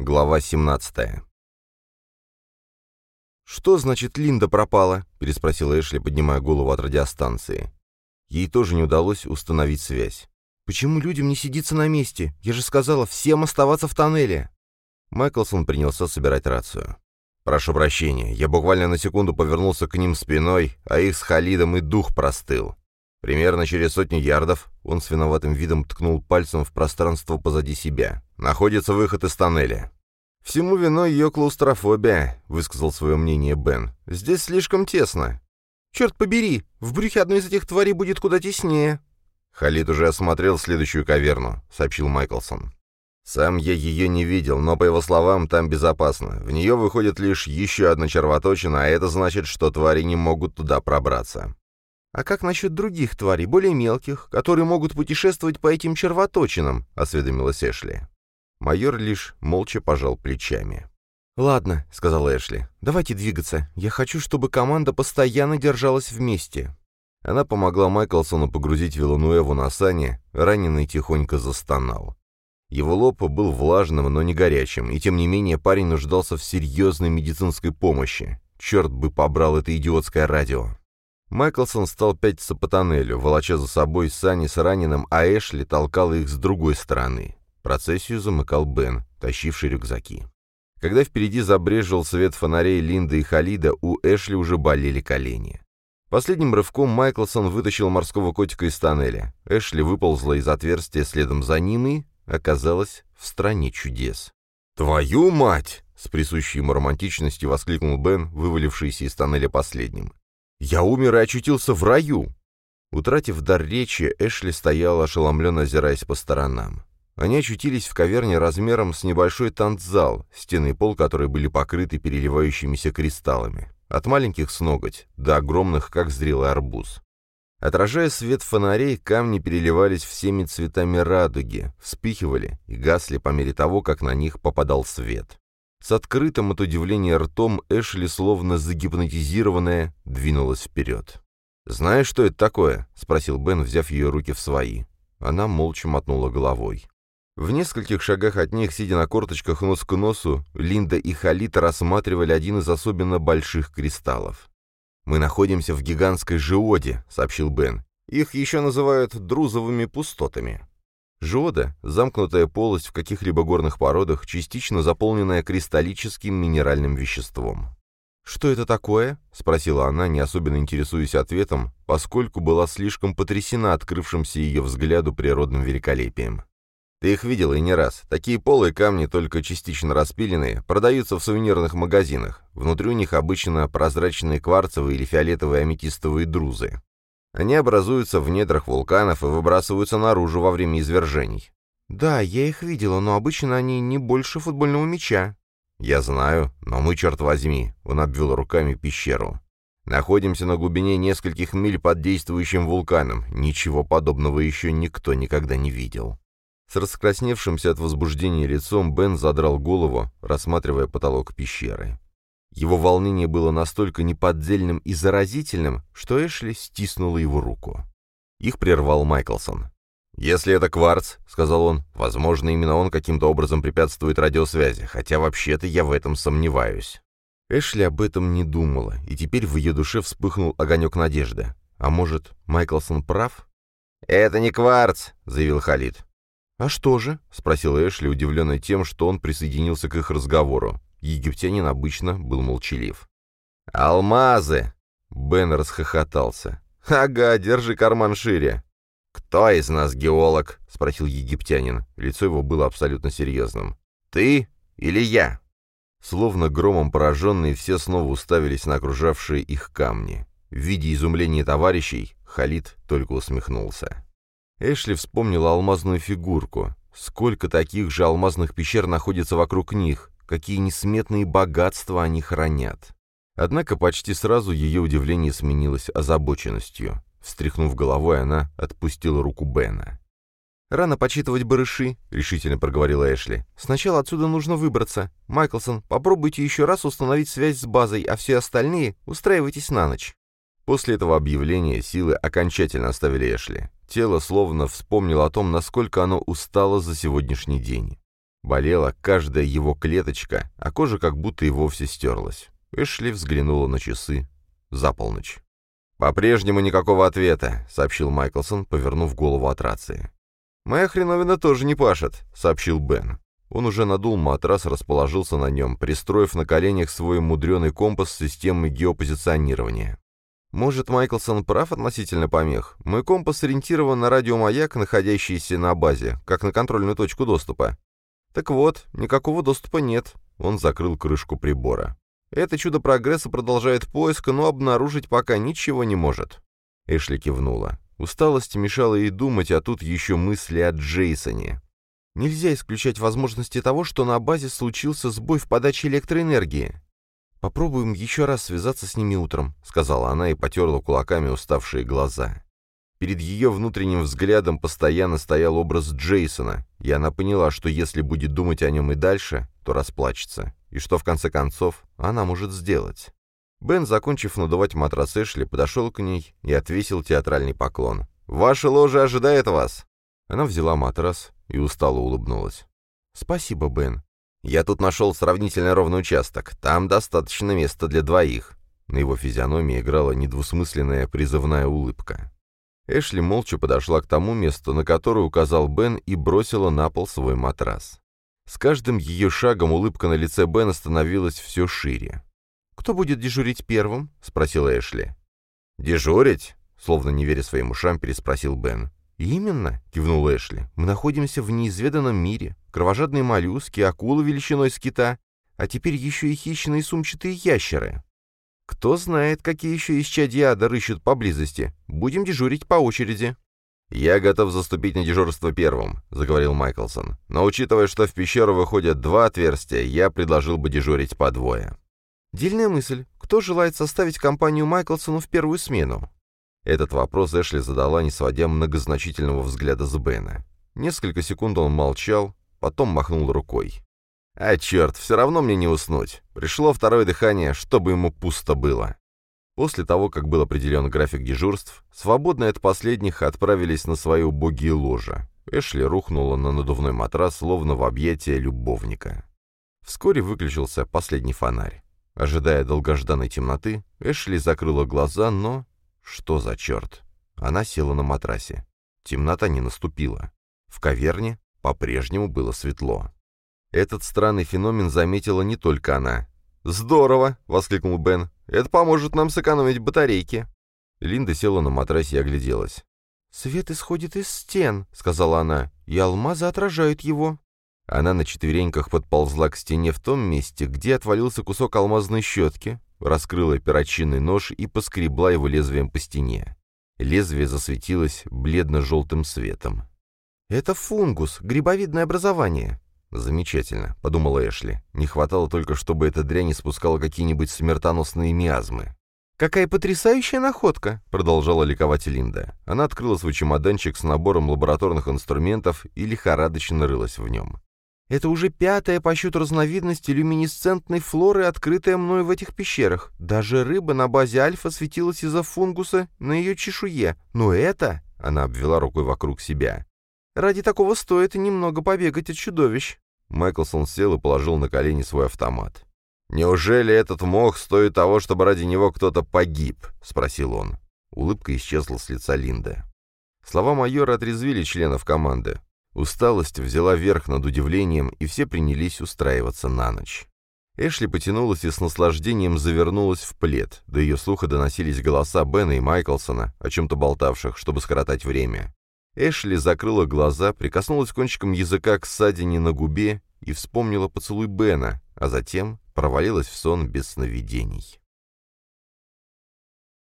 Глава 17 «Что значит Линда пропала?» — переспросила Эшли, поднимая голову от радиостанции. Ей тоже не удалось установить связь. «Почему людям не сидится на месте? Я же сказала, всем оставаться в тоннеле!» Майклсон принялся собирать рацию. «Прошу прощения, я буквально на секунду повернулся к ним спиной, а их с Халидом и дух простыл. Примерно через сотню ярдов он с виноватым видом ткнул пальцем в пространство позади себя. Находится выход из тоннеля. «Всему виной ее клаустрофобия», — высказал свое мнение Бен. «Здесь слишком тесно». «Черт побери, в брюхе одной из этих тварей будет куда теснее». «Халид уже осмотрел следующую каверну», — сообщил Майклсон. «Сам я ее не видел, но, по его словам, там безопасно. В нее выходит лишь еще одна червоточина, а это значит, что твари не могут туда пробраться». «А как насчет других тварей, более мелких, которые могут путешествовать по этим червоточинам?» — осведомилась Эшли. Майор лишь молча пожал плечами. «Ладно», — сказал Эшли, — «давайте двигаться. Я хочу, чтобы команда постоянно держалась вместе». Она помогла Майклсону погрузить Вилануэву на сани, раненый тихонько застонал. Его лоб был влажным, но не горячим, и тем не менее парень нуждался в серьезной медицинской помощи. Черт бы побрал это идиотское радио. Майклсон стал пятиться по тоннелю, волоча за собой сани с раненым, а Эшли толкала их с другой стороны. Процессию замыкал Бен, тащивший рюкзаки. Когда впереди забрежил свет фонарей Линды и Халида, у Эшли уже болели колени. Последним рывком Майклсон вытащил морского котика из тоннеля. Эшли выползла из отверстия следом за ним и оказалась в стране чудес. «Твою мать!» — с присущей ему романтичностью воскликнул Бен, вывалившийся из тоннеля последним. «Я умер и очутился в раю!» Утратив дар речи, Эшли стоял, ошеломленно озираясь по сторонам. Они очутились в каверне размером с небольшой танцзал, стены и пол которой были покрыты переливающимися кристаллами. От маленьких с ноготь до огромных, как зрелый арбуз. Отражая свет фонарей, камни переливались всеми цветами радуги, вспыхивали и гасли по мере того, как на них попадал свет. С открытым от удивления ртом Эшли, словно загипнотизированная, двинулась вперед. «Знаешь, что это такое?» — спросил Бен, взяв ее руки в свои. Она молча мотнула головой. В нескольких шагах от них, сидя на корточках нос к носу, Линда и Халита рассматривали один из особенно больших кристаллов. «Мы находимся в гигантской жиоде», — сообщил Бен. «Их еще называют друзовыми пустотами». Жиода — замкнутая полость в каких-либо горных породах, частично заполненная кристаллическим минеральным веществом. «Что это такое?» — спросила она, не особенно интересуясь ответом, поскольку была слишком потрясена открывшимся ее взгляду природным великолепием. Ты их видела и не раз. Такие полые камни, только частично распиленные, продаются в сувенирных магазинах. Внутри у них обычно прозрачные кварцевые или фиолетовые аметистовые друзы. Они образуются в недрах вулканов и выбрасываются наружу во время извержений. «Да, я их видела, но обычно они не больше футбольного мяча». «Я знаю, но мы, черт возьми», — он обвел руками пещеру. «Находимся на глубине нескольких миль под действующим вулканом. Ничего подобного еще никто никогда не видел». С раскрасневшимся от возбуждения лицом Бен задрал голову, рассматривая потолок пещеры. Его волнение было настолько неподдельным и заразительным, что Эшли стиснула его руку. Их прервал Майклсон. «Если это кварц», — сказал он, — «возможно, именно он каким-то образом препятствует радиосвязи, хотя вообще-то я в этом сомневаюсь». Эшли об этом не думала, и теперь в ее душе вспыхнул огонек надежды. А может, Майклсон прав? «Это не кварц», — заявил Халид. «А что же?» — спросил Эшли, удивленный тем, что он присоединился к их разговору. Египтянин обычно был молчалив. «Алмазы!» — Бен расхохотался. «Ага, держи карман шире». «Кто из нас геолог?» — спросил египтянин. Лицо его было абсолютно серьезным. «Ты или я?» Словно громом пораженные, все снова уставились на окружавшие их камни. В виде изумления товарищей Халид только усмехнулся. Эшли вспомнила алмазную фигурку. Сколько таких же алмазных пещер находится вокруг них, какие несметные богатства они хранят. Однако почти сразу ее удивление сменилось озабоченностью. Встряхнув головой, она отпустила руку Бена. «Рано почитывать барыши», — решительно проговорила Эшли. «Сначала отсюда нужно выбраться. Майклсон, попробуйте еще раз установить связь с базой, а все остальные устраивайтесь на ночь». После этого объявления силы окончательно оставили Эшли. Тело словно вспомнило о том, насколько оно устало за сегодняшний день. Болела каждая его клеточка, а кожа как будто и вовсе стерлась. Эшли взглянула на часы. За полночь. «По-прежнему никакого ответа», — сообщил Майклсон, повернув голову от рации. «Моя хреновина тоже не пашет», — сообщил Бен. Он уже надул матрас, расположился на нем, пристроив на коленях свой мудреный компас с системой геопозиционирования. «Может, Майклсон прав относительно помех? Мой компас ориентирован на радиомаяк, находящийся на базе, как на контрольную точку доступа. Так вот, никакого доступа нет». Он закрыл крышку прибора. Это чудо прогресса продолжает поиск, но обнаружить пока ничего не может. Эшли кивнула. Усталость мешала ей думать, а тут еще мысли о Джейсоне. Нельзя исключать возможности того, что на базе случился сбой в подаче электроэнергии. «Попробуем еще раз связаться с ними утром», — сказала она и потерла кулаками уставшие глаза. Перед ее внутренним взглядом постоянно стоял образ Джейсона, и она поняла, что если будет думать о нем и дальше, то расплачется. И что, в конце концов, она может сделать? Бен, закончив надувать матрас Эшли, подошел к ней и отвесил театральный поклон. «Ваша ложа ожидает вас!» Она взяла матрас и устало улыбнулась. «Спасибо, Бен. Я тут нашел сравнительно ровный участок. Там достаточно места для двоих». На его физиономии играла недвусмысленная призывная улыбка. Эшли молча подошла к тому месту, на которое указал Бен, и бросила на пол свой матрас. С каждым ее шагом улыбка на лице Бена становилась все шире. «Кто будет дежурить первым?» — спросила Эшли. «Дежурить?» — словно не веря своим ушам, переспросил Бен. «Именно», — кивнул Эшли. «Мы находимся в неизведанном мире. Кровожадные моллюски, акулы величиной с кита, а теперь еще и хищные сумчатые ящеры. Кто знает, какие еще исчадья ада рыщут поблизости. Будем дежурить по очереди». «Я готов заступить на дежурство первым», — заговорил Майклсон. «Но учитывая, что в пещеру выходят два отверстия, я предложил бы дежурить по двое». «Дельная мысль. Кто желает составить компанию Майклсону в первую смену?» Этот вопрос Эшли задала, не сводя многозначительного взгляда с Бена. Несколько секунд он молчал, потом махнул рукой. «А черт, все равно мне не уснуть. Пришло второе дыхание, чтобы ему пусто было». После того, как был определен график дежурств, свободные от последних отправились на свои убогие ложа. Эшли рухнула на надувной матрас, словно в объятия любовника. Вскоре выключился последний фонарь. Ожидая долгожданной темноты, Эшли закрыла глаза, но... Что за черт? Она села на матрасе. Темнота не наступила. В каверне по-прежнему было светло. Этот странный феномен заметила не только она. «Здорово!» — воскликнул Бен. Это поможет нам сэкономить батарейки». Линда села на матрасе и огляделась. «Свет исходит из стен», — сказала она, — «и алмазы отражают его». Она на четвереньках подползла к стене в том месте, где отвалился кусок алмазной щетки, раскрыла перочинный нож и поскребла его лезвием по стене. Лезвие засветилось бледно-желтым светом. «Это фунгус, грибовидное образование. «Замечательно», — подумала Эшли. «Не хватало только, чтобы эта дрянь испускала какие-нибудь смертоносные миазмы». «Какая потрясающая находка!» — продолжала ликовать Линда. Она открыла свой чемоданчик с набором лабораторных инструментов и лихорадочно рылась в нем. «Это уже пятая по счету разновидность люминесцентной флоры, открытая мной в этих пещерах. Даже рыба на базе альфа светилась из-за фунгуса на ее чешуе. Но это...» — она обвела рукой вокруг себя. Ради такого стоит немного побегать от чудовищ». Майклсон сел и положил на колени свой автомат. «Неужели этот мох стоит того, чтобы ради него кто-то погиб?» — спросил он. Улыбка исчезла с лица Линды. Слова майора отрезвили членов команды. Усталость взяла верх над удивлением, и все принялись устраиваться на ночь. Эшли потянулась и с наслаждением завернулась в плед. До ее слуха доносились голоса Бена и Майклсона, о чем-то болтавших, чтобы скоротать время. Эшли закрыла глаза, прикоснулась кончиком языка к ссадине на губе и вспомнила поцелуй Бена, а затем провалилась в сон без сновидений.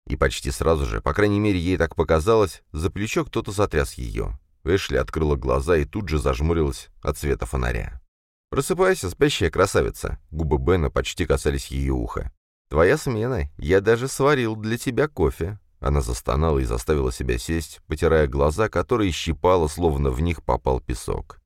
И почти сразу же, по крайней мере ей так показалось, за плечо кто-то затряс ее. Эшли открыла глаза и тут же зажмурилась от света фонаря. «Просыпайся, спящая красавица!» Губы Бена почти касались ее уха. «Твоя смена. Я даже сварил для тебя кофе. Она застонала и заставила себя сесть, потирая глаза, которые щипала, словно в них попал песок.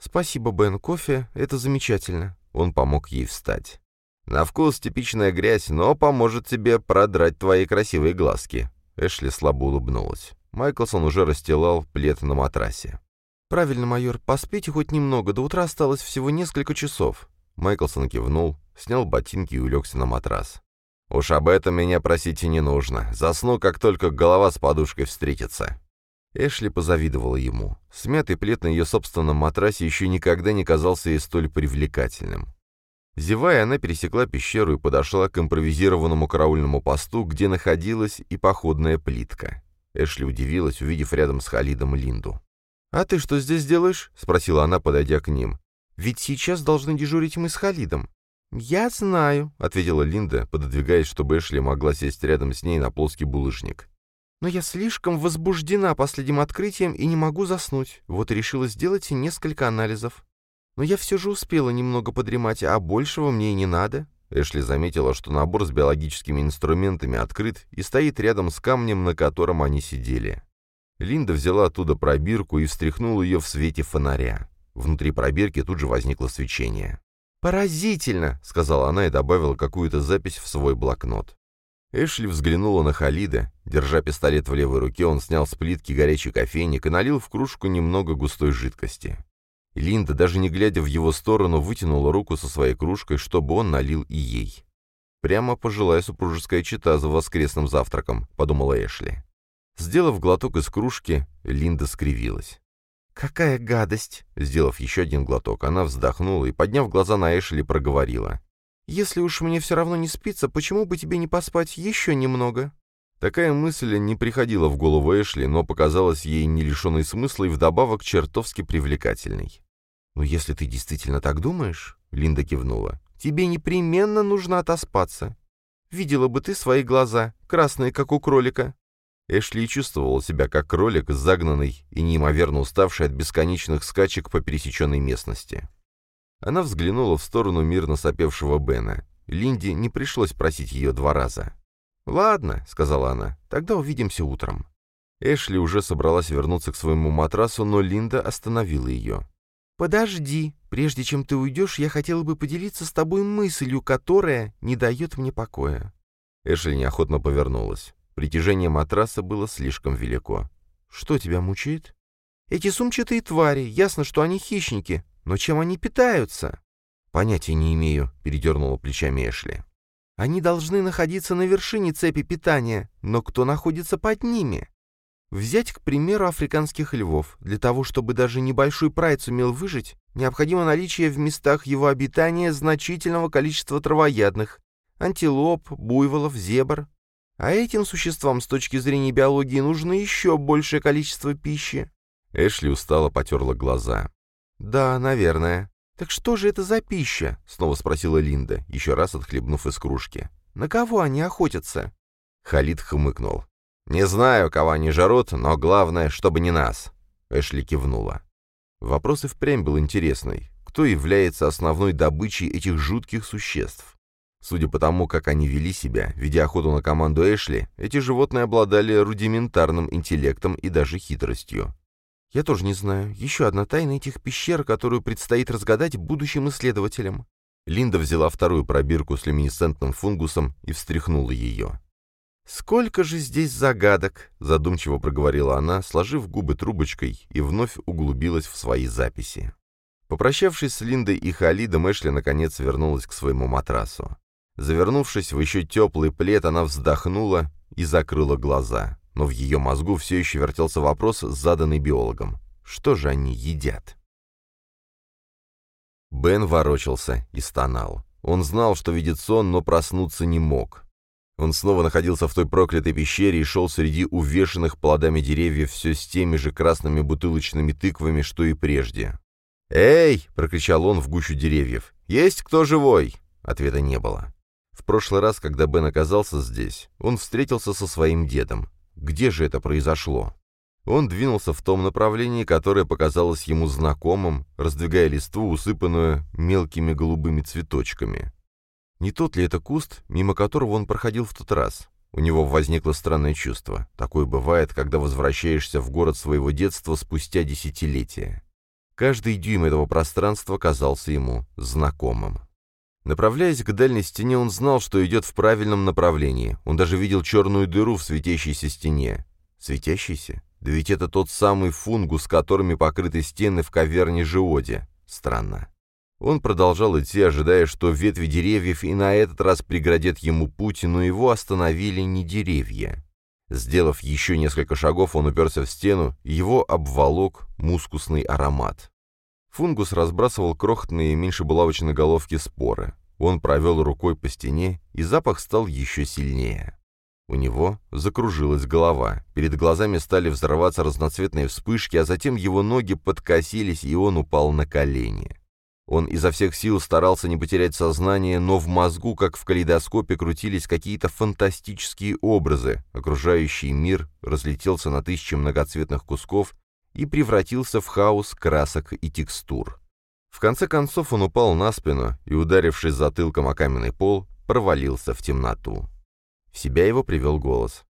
«Спасибо, Бен, кофе — это замечательно». Он помог ей встать. «На вкус типичная грязь, но поможет тебе продрать твои красивые глазки». Эшли слабо улыбнулась. Майклсон уже расстилал плед на матрасе. «Правильно, майор, поспите хоть немного, до утра осталось всего несколько часов». Майклсон кивнул, снял ботинки и улегся на матрас. «Уж об этом меня просить и не нужно. Засну, как только голова с подушкой встретится». Эшли позавидовала ему. Смятый плед на ее собственном матрасе еще никогда не казался ей столь привлекательным. Зевая, она пересекла пещеру и подошла к импровизированному караульному посту, где находилась и походная плитка. Эшли удивилась, увидев рядом с Халидом Линду. «А ты что здесь делаешь?» — спросила она, подойдя к ним. «Ведь сейчас должны дежурить мы с Халидом». «Я знаю», — ответила Линда, пододвигаясь, чтобы Эшли могла сесть рядом с ней на плоский булыжник. «Но я слишком возбуждена последним открытием и не могу заснуть. Вот и решила сделать несколько анализов. Но я все же успела немного подремать, а большего мне и не надо». Эшли заметила, что набор с биологическими инструментами открыт и стоит рядом с камнем, на котором они сидели. Линда взяла оттуда пробирку и встряхнула ее в свете фонаря. Внутри пробирки тут же возникло свечение. «Поразительно!» — сказала она и добавила какую-то запись в свой блокнот. Эшли взглянула на Халида. Держа пистолет в левой руке, он снял с плитки горячий кофейник и налил в кружку немного густой жидкости. Линда, даже не глядя в его сторону, вытянула руку со своей кружкой, чтобы он налил и ей. «Прямо пожилая супружеская чита за воскресным завтраком», — подумала Эшли. Сделав глоток из кружки, Линда скривилась. «Какая гадость!» Сделав еще один глоток, она вздохнула и, подняв глаза на Эшли, проговорила. «Если уж мне все равно не спится, почему бы тебе не поспать еще немного?» Такая мысль не приходила в голову Эшли, но показалась ей не лишенной смысла и вдобавок чертовски привлекательной. «Ну, если ты действительно так думаешь», — Линда кивнула, — «тебе непременно нужно отоспаться. Видела бы ты свои глаза, красные, как у кролика. Эшли чувствовал себя как кролик, загнанный и неимоверно уставший от бесконечных скачек по пересеченной местности. Она взглянула в сторону мирно сопевшего Бена. Линде не пришлось просить ее два раза. «Ладно», — сказала она, — «тогда увидимся утром». Эшли уже собралась вернуться к своему матрасу, но Линда остановила ее. «Подожди, прежде чем ты уйдешь, я хотела бы поделиться с тобой мыслью, которая не дает мне покоя». Эшли неохотно повернулась. Притяжение матраса было слишком велико. «Что тебя мучает?» «Эти сумчатые твари. Ясно, что они хищники. Но чем они питаются?» «Понятия не имею», — передернула плечами Эшли. «Они должны находиться на вершине цепи питания, но кто находится под ними?» Взять, к примеру, африканских львов. Для того, чтобы даже небольшой прайд сумел выжить, необходимо наличие в местах его обитания значительного количества травоядных, антилоп, буйволов, зебр, а этим существам с точки зрения биологии нужно еще большее количество пищи. Эшли устало потерла глаза. «Да, наверное». «Так что же это за пища?» — снова спросила Линда, еще раз отхлебнув из кружки. «На кого они охотятся?» Халид хмыкнул. «Не знаю, кого они жарут, но главное, чтобы не нас». Эшли кивнула. Вопрос и впрямь был интересный. Кто является основной добычей этих жутких существ? Судя по тому, как они вели себя, ведя охоту на команду Эшли, эти животные обладали рудиментарным интеллектом и даже хитростью. Я тоже не знаю. Еще одна тайна этих пещер, которую предстоит разгадать будущим исследователям. Линда взяла вторую пробирку с люминесцентным фунгусом и встряхнула ее. «Сколько же здесь загадок!» — задумчиво проговорила она, сложив губы трубочкой и вновь углубилась в свои записи. Попрощавшись с Линдой и Халидом, Эшли наконец вернулась к своему матрасу. Завернувшись в еще теплый плед, она вздохнула и закрыла глаза. Но в ее мозгу все еще вертелся вопрос, заданный биологом. Что же они едят? Бен ворочался и стонал. Он знал, что видит сон, но проснуться не мог. Он снова находился в той проклятой пещере и шел среди увешанных плодами деревьев все с теми же красными бутылочными тыквами, что и прежде. «Эй!» — прокричал он в гущу деревьев. «Есть кто живой?» Ответа не было. В прошлый раз, когда Бен оказался здесь, он встретился со своим дедом. Где же это произошло? Он двинулся в том направлении, которое показалось ему знакомым, раздвигая листву, усыпанную мелкими голубыми цветочками. Не тот ли это куст, мимо которого он проходил в тот раз? У него возникло странное чувство. Такое бывает, когда возвращаешься в город своего детства спустя десятилетия. Каждый дюйм этого пространства казался ему знакомым. Направляясь к дальней стене, он знал, что идет в правильном направлении. Он даже видел черную дыру в светящейся стене. Светящейся? Да ведь это тот самый фунгус, которыми покрыты стены в каверне Жиоде. Странно. Он продолжал идти, ожидая, что ветви деревьев и на этот раз преградят ему путь, но его остановили не деревья. Сделав еще несколько шагов, он уперся в стену, его обволок мускусный аромат. Фунгус разбрасывал крохотные меньше булавочной головки споры. Он провел рукой по стене, и запах стал еще сильнее. У него закружилась голова, перед глазами стали взрываться разноцветные вспышки, а затем его ноги подкосились, и он упал на колени. Он изо всех сил старался не потерять сознание, но в мозгу, как в калейдоскопе, крутились какие-то фантастические образы. Окружающий мир разлетелся на тысячи многоцветных кусков и превратился в хаос красок и текстур. В конце концов он упал на спину и, ударившись затылком о каменный пол, провалился в темноту. В себя его привел голос.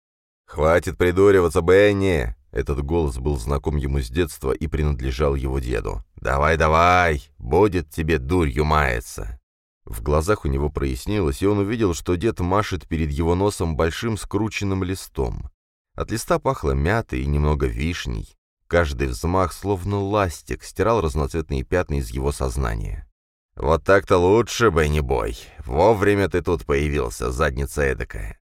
«Хватит придуриваться, Бенни! Этот голос был знаком ему с детства и принадлежал его деду. «Давай, давай! Будет тебе дурью маяться!» В глазах у него прояснилось, и он увидел, что дед машет перед его носом большим скрученным листом. От листа пахло мятой и немного вишней. Каждый взмах, словно ластик, стирал разноцветные пятна из его сознания. «Вот так-то лучше, Бенни Бой. Вовремя ты тут появился, задница эдакая.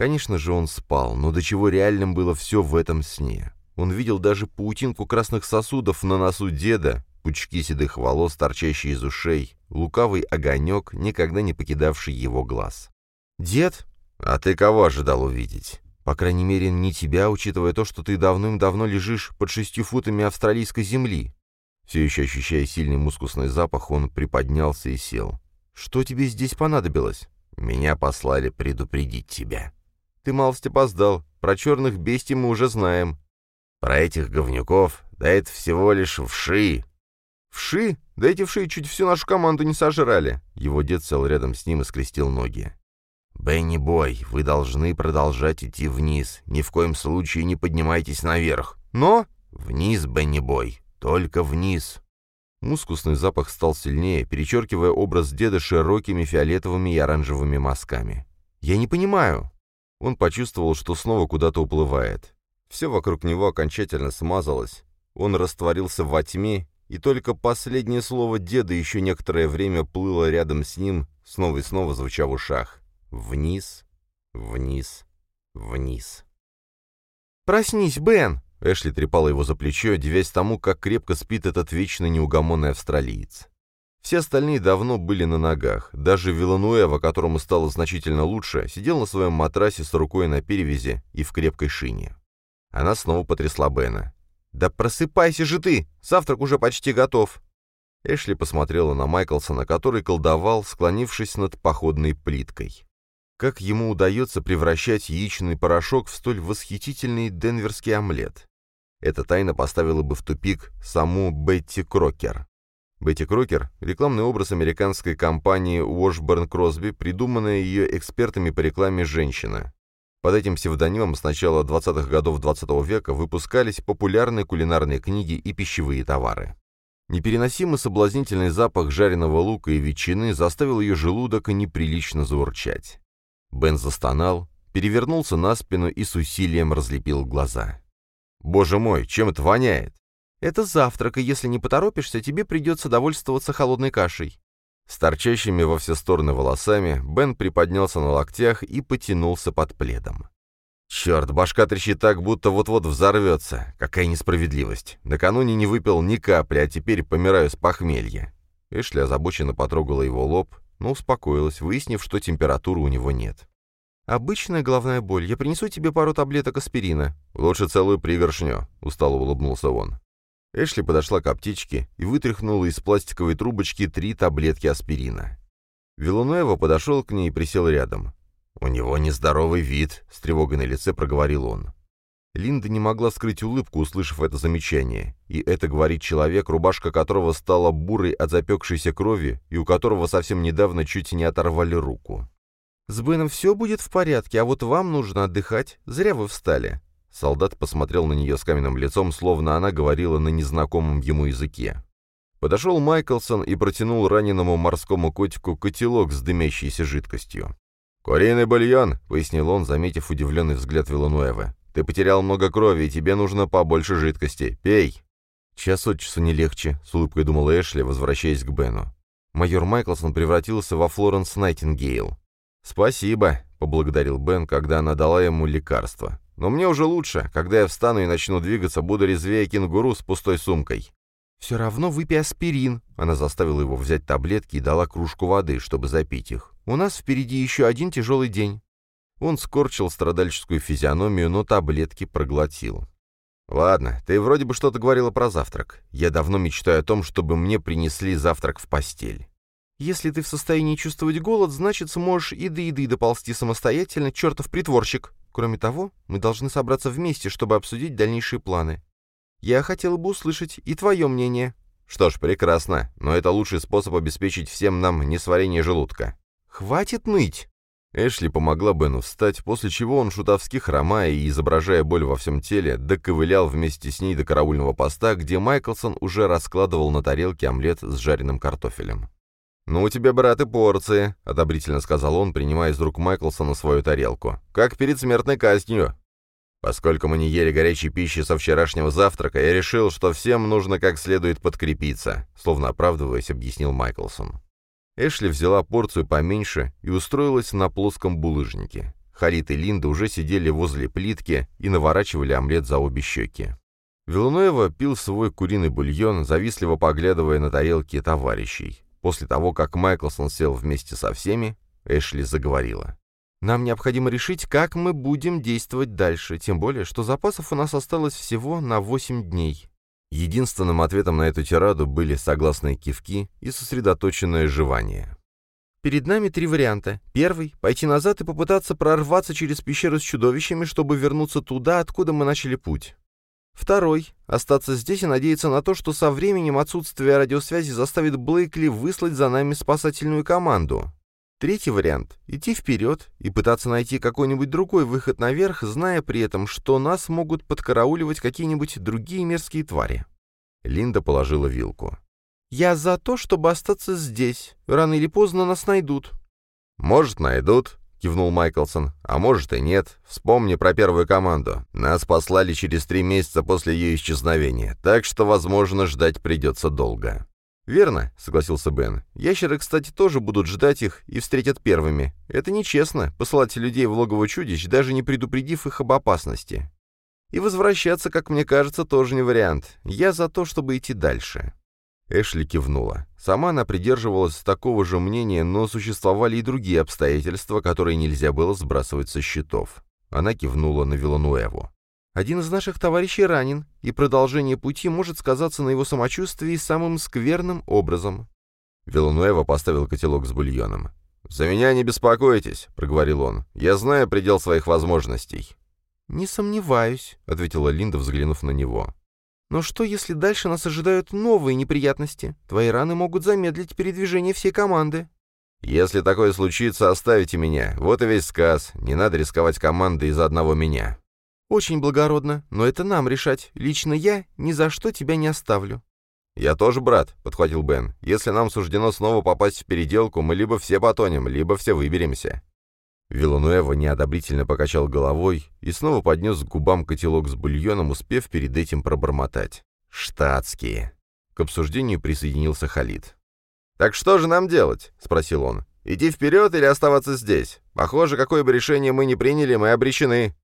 Конечно же, он спал, но до чего реальным было все в этом сне. Он видел даже паутинку красных сосудов на носу деда, пучки седых волос, торчащие из ушей, лукавый огонек, никогда не покидавший его глаз. «Дед? А ты кого ожидал увидеть? По крайней мере, не тебя, учитывая то, что ты давным-давно лежишь под шестью футами австралийской земли». Все еще ощущая сильный мускусный запах, он приподнялся и сел. «Что тебе здесь понадобилось?» «Меня послали предупредить тебя». Ты малость опоздал. Про черных бестий мы уже знаем. Про этих говнюков, да это всего лишь вши. Вши? Да эти вши чуть всю нашу команду не сожрали. Его дед сел рядом с ним и скрестил ноги. «Бенни Бой, вы должны продолжать идти вниз. Ни в коем случае не поднимайтесь наверх. Но...» «Вниз, Бенни Бой. Только вниз». Мускусный запах стал сильнее, перечеркивая образ деда широкими фиолетовыми и оранжевыми мазками. «Я не понимаю». Он почувствовал, что снова куда-то уплывает. Все вокруг него окончательно смазалось. Он растворился во тьме, и только последнее слово деда еще некоторое время плыло рядом с ним, снова и снова звуча в ушах. Вниз, вниз, вниз. «Проснись, Бен!» Эшли трепала его за плечо, девясь тому, как крепко спит этот вечно неугомонный австралиец. Все остальные давно были на ногах. Даже Вилануэва, которому стало значительно лучше, сидел на своем матрасе с рукой на перевязи и в крепкой шине. Она снова потрясла Бена. «Да просыпайся же ты! Завтрак уже почти готов!» Эшли посмотрела на Майклсона, который колдовал, склонившись над походной плиткой. Как ему удается превращать яичный порошок в столь восхитительный денверский омлет? Эта тайна поставила бы в тупик саму Бетти Крокер. Бетти Крокер – рекламный образ американской компании Washburn Crosby, придуманная ее экспертами по рекламе «Женщина». Под этим псевдонимом с начала 20-х годов 20 -го века выпускались популярные кулинарные книги и пищевые товары. Непереносимый соблазнительный запах жареного лука и ветчины заставил ее желудок неприлично заурчать. Бен застонал, перевернулся на спину и с усилием разлепил глаза. «Боже мой, чем это воняет?» Это завтрак, и если не поторопишься, тебе придется довольствоваться холодной кашей». С торчащими во все стороны волосами Бен приподнялся на локтях и потянулся под пледом. «Черт, башка трещит так, будто вот-вот взорвется. Какая несправедливость. Накануне не выпил ни капли, а теперь помираю с похмелья». Эшли озабоченно потрогала его лоб, но успокоилась, выяснив, что температуры у него нет. «Обычная головная боль. Я принесу тебе пару таблеток аспирина». «Лучше целую пригоршню», — устало улыбнулся он. Эшли подошла к аптечке и вытряхнула из пластиковой трубочки три таблетки аспирина. Вилунуэва подошел к ней и присел рядом. «У него нездоровый вид», — с тревогой на лице проговорил он. Линда не могла скрыть улыбку, услышав это замечание. И это говорит человек, рубашка которого стала бурой от запекшейся крови и у которого совсем недавно чуть не оторвали руку. «С Беном все будет в порядке, а вот вам нужно отдыхать. Зря вы встали. Солдат посмотрел на нее с каменным лицом, словно она говорила на незнакомом ему языке. Подошел Майклсон и протянул раненому морскому котику котелок с дымящейся жидкостью. «Куриный бульон», — пояснил он, заметив удивленный взгляд Вилануэвы. Ты потерял много крови, и тебе нужно побольше жидкости. Пей!» «Час от часу не легче», — с улыбкой думал Эшли, возвращаясь к Бену. Майор Майклсон превратился во Флоренс Найтингейл. «Спасибо», — поблагодарил Бен, когда она дала ему лекарство. «Но мне уже лучше. Когда я встану и начну двигаться, буду резвее кенгуру с пустой сумкой». «Все равно выпей аспирин». Она заставила его взять таблетки и дала кружку воды, чтобы запить их. «У нас впереди еще один тяжелый день». Он скорчил страдальческую физиономию, но таблетки проглотил. «Ладно, ты вроде бы что-то говорила про завтрак. Я давно мечтаю о том, чтобы мне принесли завтрак в постель». «Если ты в состоянии чувствовать голод, значит, сможешь и до еды доползти самостоятельно, чертов притворщик. Кроме того, мы должны собраться вместе, чтобы обсудить дальнейшие планы. Я хотела бы услышать и твое мнение». «Что ж, прекрасно, но это лучший способ обеспечить всем нам несварение желудка». «Хватит ныть!» Эшли помогла Бену встать, после чего он, шутовски хромая и изображая боль во всем теле, доковылял вместе с ней до караульного поста, где Майклсон уже раскладывал на тарелке омлет с жареным картофелем. «Ну, у тебя, брат, и порции», — одобрительно сказал он, принимая из рук Майклсона свою тарелку. «Как перед смертной казнью». Поскольку мы не ели горячей пищи со вчерашнего завтрака, я решил, что всем нужно как следует подкрепиться, словно оправдываясь, объяснил Майклсон. Эшли взяла порцию поменьше и устроилась на плоском булыжнике. Халит и Линда уже сидели возле плитки и наворачивали омлет за обе щеки. Вилнуева пил свой куриный бульон, завистливо поглядывая на тарелки товарищей. После того, как Майклсон сел вместе со всеми, Эшли заговорила. «Нам необходимо решить, как мы будем действовать дальше, тем более, что запасов у нас осталось всего на 8 дней». Единственным ответом на эту тираду были согласные кивки и сосредоточенное жевание. Перед нами три варианта. Первый — пойти назад и попытаться прорваться через пещеру с чудовищами, чтобы вернуться туда, откуда мы начали путь. Второй — остаться здесь и надеяться на то, что со временем отсутствие радиосвязи заставит Блейкли выслать за нами спасательную команду. Третий вариант — идти вперед и пытаться найти какой-нибудь другой выход наверх, зная при этом, что нас могут подкарауливать какие-нибудь другие мерзкие твари. Линда положила вилку. «Я за то, чтобы остаться здесь. Рано или поздно нас найдут». «Может, найдут», — кивнул Майклсон. «А может и нет. Вспомни про первую команду. Нас послали через три месяца после ее исчезновения, так что, возможно, ждать придется долго». «Верно», — согласился Бен. «Ящеры, кстати, тоже будут ждать их и встретят первыми. Это нечестно, посылать людей в логово чудищ, даже не предупредив их об опасности. И возвращаться, как мне кажется, тоже не вариант. Я за то, чтобы идти дальше». Эшли кивнула. Сама она придерживалась такого же мнения, но существовали и другие обстоятельства, которые нельзя было сбрасывать со счетов. Она кивнула на Вилануэву. «Один из наших товарищей ранен, и продолжение пути может сказаться на его самочувствии самым скверным образом». Вилануэва поставил котелок с бульоном. «За меня не беспокойтесь», — проговорил он. «Я знаю предел своих возможностей». «Не сомневаюсь», — ответила Линда, взглянув на него. Но что, если дальше нас ожидают новые неприятности? Твои раны могут замедлить передвижение всей команды». «Если такое случится, оставите меня. Вот и весь сказ. Не надо рисковать командой из-за одного меня». «Очень благородно, но это нам решать. Лично я ни за что тебя не оставлю». «Я тоже брат», — подхватил Бен. «Если нам суждено снова попасть в переделку, мы либо все потонем, либо все выберемся». Вилануэва неодобрительно покачал головой и снова поднес к губам котелок с бульоном, успев перед этим пробормотать. «Штатские». К обсуждению присоединился Халид. «Так что же нам делать?» — спросил он. «Идти вперед или оставаться здесь? Похоже, какое бы решение мы ни приняли, мы обречены».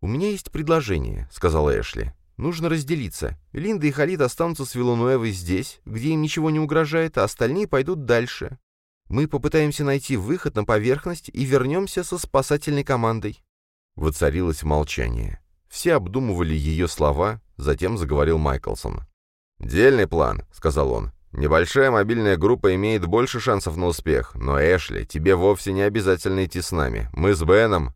«У меня есть предложение», — сказал Эшли. «Нужно разделиться. Линда и Халид останутся с Вилануэвой здесь, где им ничего не угрожает, а остальные пойдут дальше. Мы попытаемся найти выход на поверхность и вернемся со спасательной командой». Воцарилось молчание. Все обдумывали ее слова, затем заговорил Майклсон. «Дельный план», — сказал он. «Небольшая мобильная группа имеет больше шансов на успех, но, Эшли, тебе вовсе не обязательно идти с нами. Мы с Беном...»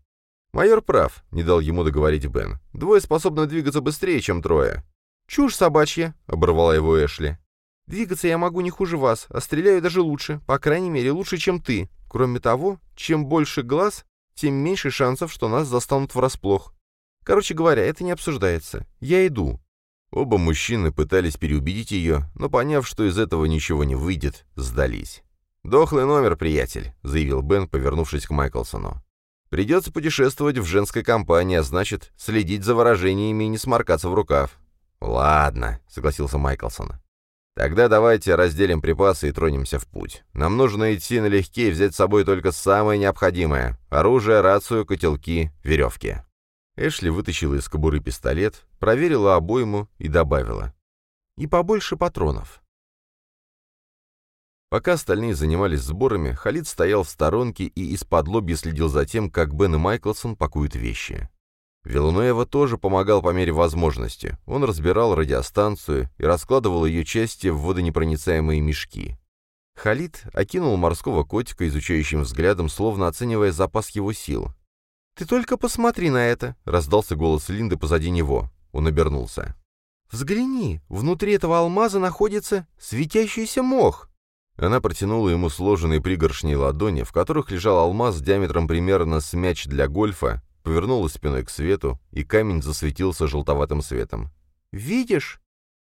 «Майор прав», — не дал ему договорить Бен. «Двое способны двигаться быстрее, чем трое». «Чушь собачья», — оборвала его Эшли. Двигаться я могу не хуже вас, а стреляю даже лучше, по крайней мере, лучше, чем ты. Кроме того, чем больше глаз, тем меньше шансов, что нас застанут врасплох. Короче говоря, это не обсуждается. Я иду». Оба мужчины пытались переубедить ее, но, поняв, что из этого ничего не выйдет, сдались. «Дохлый номер, приятель», — заявил Бен, повернувшись к Майклсону. Придется путешествовать в женской компании, а значит, следить за выражениями и не сморкаться в рукав». «Ладно», — согласился Майклсон. «Тогда давайте разделим припасы и тронемся в путь. Нам нужно идти налегке и взять с собой только самое необходимое — оружие, рацию, котелки, веревки». Эшли вытащила из кобуры пистолет, проверила обойму и добавила. «И побольше патронов». Пока остальные занимались сборами, Халид стоял в сторонке и из-под лобья следил за тем, как Бен и Майклсон пакуют вещи. Вилануэва тоже помогал по мере возможности. Он разбирал радиостанцию и раскладывал ее части в водонепроницаемые мешки. Халид окинул морского котика изучающим взглядом, словно оценивая запас его сил. «Ты только посмотри на это!» — раздался голос Линды позади него. Он обернулся. «Взгляни, внутри этого алмаза находится светящийся мох!» Она протянула ему сложенные пригоршни ладони, в которых лежал алмаз диаметром примерно с мяч для гольфа, повернулась спиной к свету, и камень засветился желтоватым светом. «Видишь?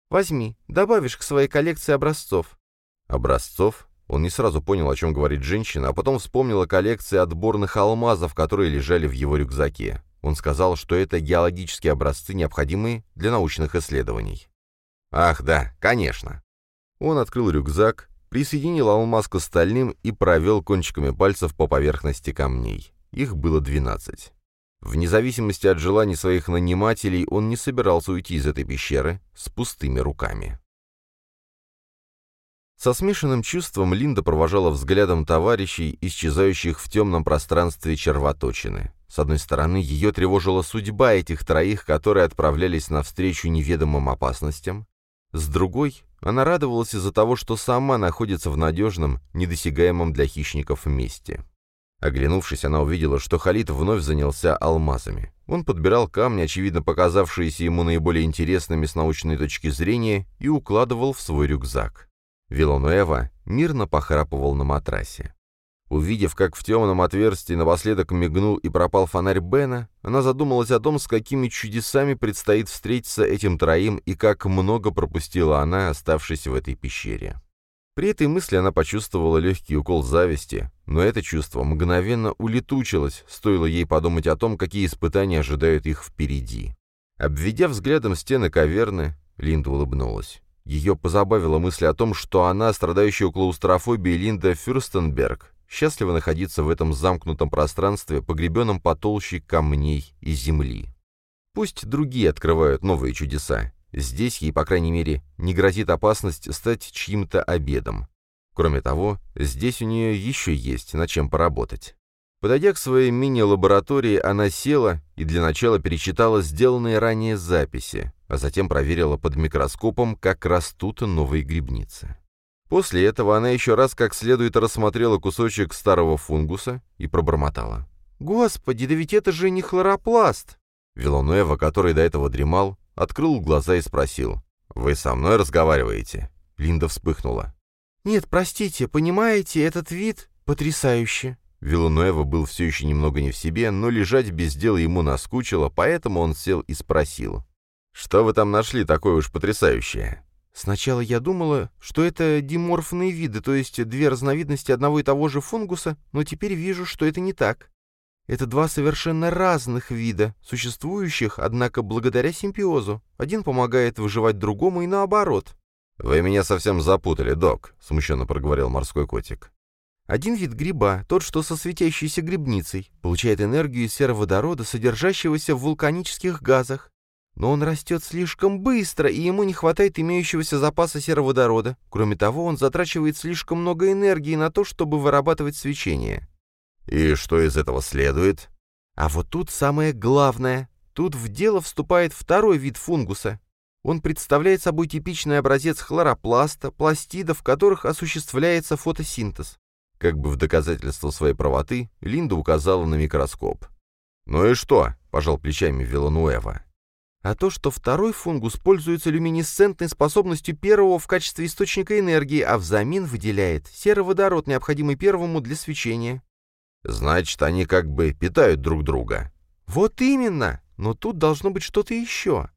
Возьми, добавишь к своей коллекции образцов». «Образцов?» Он не сразу понял, о чем говорит женщина, а потом вспомнил о коллекции отборных алмазов, которые лежали в его рюкзаке. Он сказал, что это геологические образцы, необходимые для научных исследований. «Ах, да, конечно». Он открыл рюкзак, присоединил алмаз к остальным и провел кончиками пальцев по поверхности камней. Их было двенадцать. Вне зависимости от желаний своих нанимателей, он не собирался уйти из этой пещеры с пустыми руками. Со смешанным чувством Линда провожала взглядом товарищей, исчезающих в темном пространстве червоточины. С одной стороны, ее тревожила судьба этих троих, которые отправлялись навстречу неведомым опасностям. С другой, она радовалась из-за того, что сама находится в надежном, недосягаемом для хищников месте. Оглянувшись, она увидела, что Халид вновь занялся алмазами. Он подбирал камни, очевидно показавшиеся ему наиболее интересными с научной точки зрения, и укладывал в свой рюкзак. Вилонуэва мирно похрапывал на матрасе. Увидев, как в темном отверстии напоследок мигнул и пропал фонарь Бена, она задумалась о том, с какими чудесами предстоит встретиться этим троим и как много пропустила она, оставшись в этой пещере. При этой мысли она почувствовала легкий укол зависти, но это чувство мгновенно улетучилось, стоило ей подумать о том, какие испытания ожидают их впереди. Обведя взглядом стены каверны, Линда улыбнулась. Ее позабавила мысль о том, что она, страдающая клаустрофобией Линда Фюрстенберг, счастлива находиться в этом замкнутом пространстве, погребенном потолще камней и земли. Пусть другие открывают новые чудеса, Здесь ей, по крайней мере, не грозит опасность стать чьим-то обедом. Кроме того, здесь у нее еще есть над чем поработать. Подойдя к своей мини-лаборатории, она села и для начала перечитала сделанные ранее записи, а затем проверила под микроскопом, как растут новые грибницы. После этого она еще раз как следует рассмотрела кусочек старого фунгуса и пробормотала. «Господи, да ведь это же не хлоропласт!» Вилонуэва, который до этого дремал, открыл глаза и спросил. «Вы со мной разговариваете?» Линда вспыхнула. «Нет, простите, понимаете, этот вид потрясающий». Вилануэва был все еще немного не в себе, но лежать без дела ему наскучило, поэтому он сел и спросил. «Что вы там нашли такое уж потрясающее?» «Сначала я думала, что это диморфные виды, то есть две разновидности одного и того же фунгуса, но теперь вижу, что это не так. Это два совершенно разных вида, существующих, однако, благодаря симбиозу. Один помогает выживать другому и наоборот. «Вы меня совсем запутали, док», — смущенно проговорил морской котик. Один вид гриба, тот, что со светящейся грибницей, получает энергию из сероводорода, содержащегося в вулканических газах. Но он растет слишком быстро, и ему не хватает имеющегося запаса сероводорода. Кроме того, он затрачивает слишком много энергии на то, чтобы вырабатывать свечение. И что из этого следует? А вот тут самое главное. Тут в дело вступает второй вид фунгуса. Он представляет собой типичный образец хлоропласта, пластидов, в которых осуществляется фотосинтез. Как бы в доказательство своей правоты, Линда указала на микроскоп. «Ну и что?» — пожал плечами Вилануэва. «А то, что второй фунгус пользуется люминесцентной способностью первого в качестве источника энергии, а взамен выделяет сероводород, необходимый первому для свечения. Значит, они как бы питают друг друга. Вот именно! Но тут должно быть что-то еще.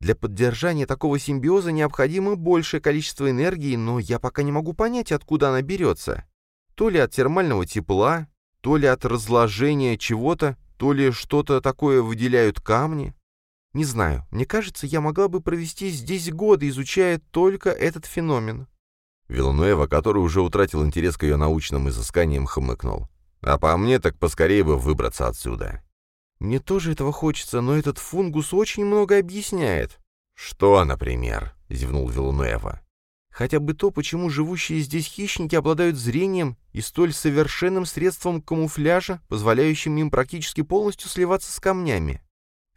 Для поддержания такого симбиоза необходимо большее количество энергии, но я пока не могу понять, откуда она берется. То ли от термального тепла, То ли от разложения чего-то, то ли что-то такое выделяют камни. Не знаю, мне кажется, я могла бы провести здесь годы, изучая только этот феномен. Вилануэва, который уже утратил интерес к ее научным изысканиям, хмыкнул. «А по мне так поскорее бы выбраться отсюда». «Мне тоже этого хочется, но этот фунгус очень много объясняет». «Что, например?» — зевнул Вилануэва. «Хотя бы то, почему живущие здесь хищники обладают зрением и столь совершенным средством камуфляжа, позволяющим им практически полностью сливаться с камнями.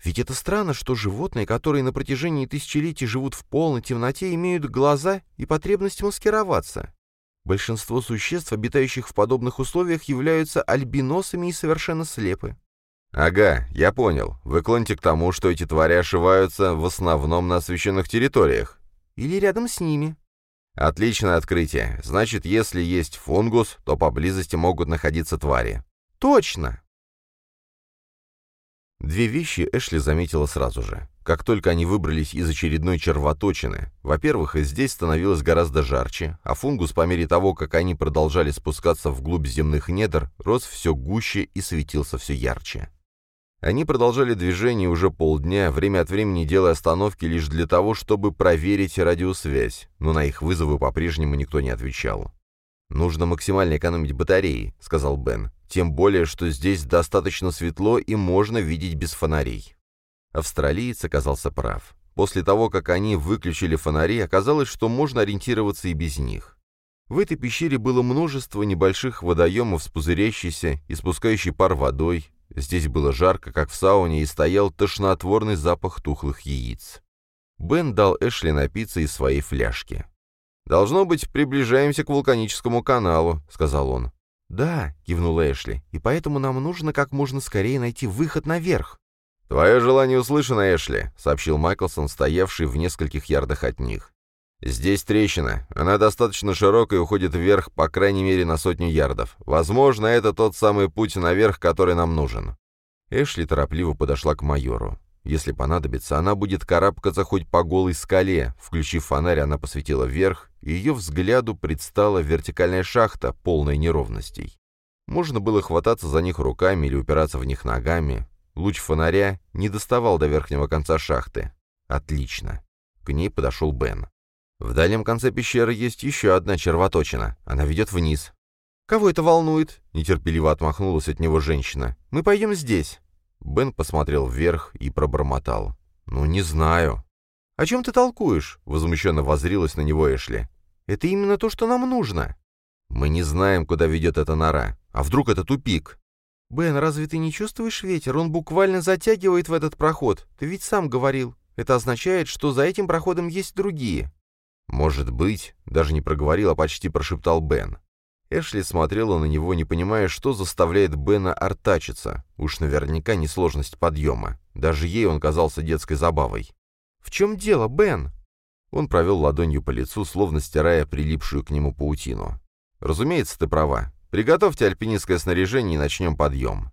Ведь это странно, что животные, которые на протяжении тысячелетий живут в полной темноте, имеют глаза и потребность маскироваться. Большинство существ, обитающих в подобных условиях, являются альбиносами и совершенно слепы. «Ага, я понял. Вы клоните к тому, что эти твари ошиваются в основном на освещенных территориях». «Или рядом с ними». «Отличное открытие. Значит, если есть фунгус, то поблизости могут находиться твари». «Точно!» Две вещи Эшли заметила сразу же. Как только они выбрались из очередной червоточины, во-первых, здесь становилось гораздо жарче, а фунгус по мере того, как они продолжали спускаться вглубь земных недр, рос все гуще и светился все ярче. Они продолжали движение уже полдня, время от времени делая остановки лишь для того, чтобы проверить радиосвязь, но на их вызовы по-прежнему никто не отвечал. «Нужно максимально экономить батареи», — сказал Бен. «Тем более, что здесь достаточно светло и можно видеть без фонарей». Австралиец оказался прав. После того, как они выключили фонари, оказалось, что можно ориентироваться и без них. В этой пещере было множество небольших водоемов с пузырящейся и спускающей пар водой. Здесь было жарко, как в сауне, и стоял тошнотворный запах тухлых яиц. Бен дал Эшли напиться из своей фляжки. «Должно быть, приближаемся к вулканическому каналу», — сказал он. «Да», — кивнул Эшли, — «и поэтому нам нужно как можно скорее найти выход наверх». «Твое желание услышано, Эшли», — сообщил Майклсон, стоявший в нескольких ярдах от них. «Здесь трещина. Она достаточно широкая и уходит вверх, по крайней мере, на сотню ярдов. Возможно, это тот самый путь наверх, который нам нужен». Эшли торопливо подошла к майору. Если понадобится, она будет карабкаться хоть по голой скале. Включив фонарь, она посветила вверх, и ее взгляду предстала вертикальная шахта, полная неровностей. Можно было хвататься за них руками или упираться в них ногами. Луч фонаря не доставал до верхнего конца шахты. Отлично. К ней подошел Бен. В дальнем конце пещеры есть еще одна червоточина. Она ведет вниз. «Кого это волнует?» — нетерпеливо отмахнулась от него женщина. «Мы пойдем здесь». Бен посмотрел вверх и пробормотал. «Ну, не знаю». «О чем ты толкуешь?» — возмущенно возрилась на него Эшли. «Это именно то, что нам нужно». «Мы не знаем, куда ведет эта нора. А вдруг это тупик?» «Бен, разве ты не чувствуешь ветер? Он буквально затягивает в этот проход. Ты ведь сам говорил. Это означает, что за этим проходом есть другие». «Может быть», — даже не проговорил, а почти прошептал Бен. Эшли смотрела на него, не понимая, что заставляет Бена артачиться. Уж наверняка не сложность подъема. Даже ей он казался детской забавой. «В чем дело, Бен?» Он провел ладонью по лицу, словно стирая прилипшую к нему паутину. «Разумеется, ты права. Приготовьте альпинистское снаряжение и начнем подъем».